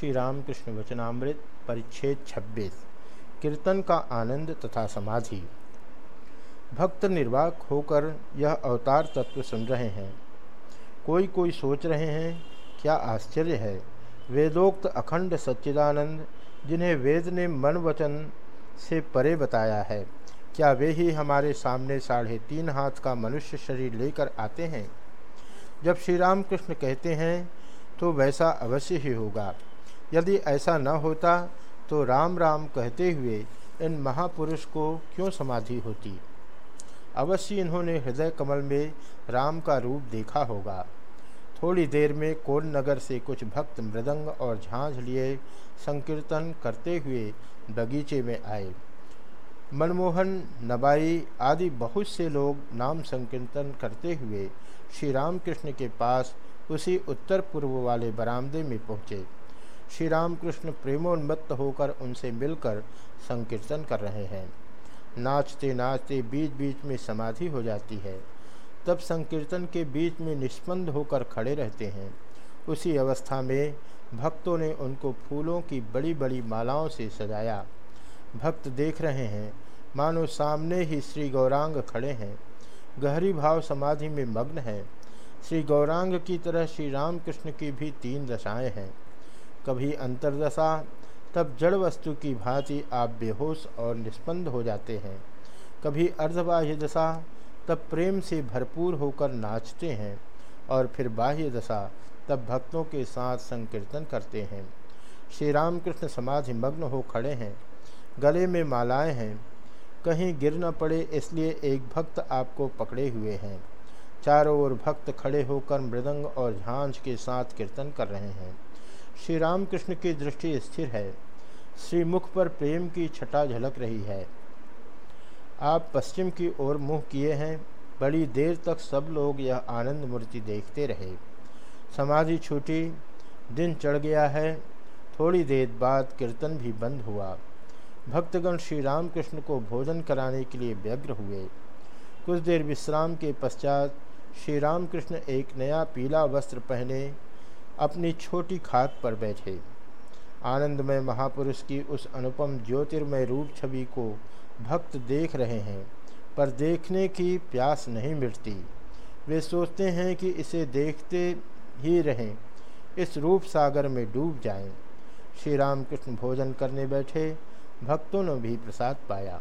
श्री रामकृष्ण वचनामृत, परिच्छेद 26 कीर्तन का आनंद तथा समाधि। भक्त निर्वाक होकर यह अवतार तत्व सुन रहे हैं। कोई कोई सोच रहे हैं, क्या आश्चर्य है? वेदोक्त अखंड सच्चिदानंद, जिन्हें वेद ने मन वचन से परे बताया है, क्या वे ही हमारे सामने साढ़े तीन हाथ का मनुष्य शरीर लेकर आते हैं? जब श्री राम कृष्ण कहते हैं तो वैसा अवश्य ही होगा। यदि ऐसा न होता तो राम राम कहते हुए इन महापुरुष को क्यों समाधि होती? अवश्य इन्होंने हृदय कमल में राम का रूप देखा होगा। थोड़ी देर में कोल नगर से कुछ भक्त मृदंग और झांझ लिए संकीर्तन करते हुए बगीचे में आए। मनमोहन, नबाई आदि बहुत से लोग नाम संकीर्तन करते हुए श्री रामकृष्ण के पास उसी उत्तर पूर्व वाले बरामदे में पहुँचे। श्री रामकृष्ण प्रेमोन्मत्त होकर उनसे मिलकर संकीर्तन कर रहे हैं। नाचते नाचते बीच बीच में समाधि हो जाती है। तब संकीर्तन के बीच में निष्पन्द होकर खड़े रहते हैं। उसी अवस्था में भक्तों ने उनको फूलों की बड़ी बड़ी मालाओं से सजाया। भक्त देख रहे हैं, मानो सामने ही श्री गौरांग खड़े हैं। गहरी भाव समाधि में मग्न है। श्री गौरांग की तरह श्री रामकृष्ण की भी तीन दशाएँ हैं। कभी अंतरदशा, तब जड़ वस्तु की भांति आप बेहोश और निष्पन्द हो जाते हैं। कभी अर्धबाह्य दशा, तब प्रेम से भरपूर होकर नाचते हैं और फिर बाह्य दशा, तब भक्तों के साथ संकीर्तन करते हैं। श्री रामकृष्ण समाधि मग्न हो खड़े हैं, गले में मालाएँ हैं, कहीं गिर न पड़े इसलिए एक भक्त आपको पकड़े हुए हैं। चारों ओर भक्त खड़े होकर मृदंग और झांझ के साथ कीर्तन कर रहे हैं। श्री रामकृष्ण की दृष्टि स्थिर है। श्री मुख पर प्रेम की छटा झलक रही है। आप पश्चिम की ओर मुँह किए हैं। बड़ी देर तक सब लोग यह आनंद मूर्ति देखते रहे। समाधि छूटी, दिन चढ़ गया है। थोड़ी देर बाद कीर्तन भी बंद हुआ। भक्तगण श्री रामकृष्ण को भोजन कराने के लिए व्यग्र हुए। कुछ देर विश्राम के पश्चात श्री रामकृष्ण एक नया पीला वस्त्र पहने अपनी छोटी खाट पर बैठे। आनंदमय महापुरुष की उस अनुपम ज्योतिर्मय रूप छवि को भक्त देख रहे हैं, पर देखने की प्यास नहीं मिटती। वे सोचते हैं कि इसे देखते ही रहें, इस रूप सागर में डूब जाएँ। श्री रामकृष्ण भोजन करने बैठे, भक्तों ने भी प्रसाद पाया।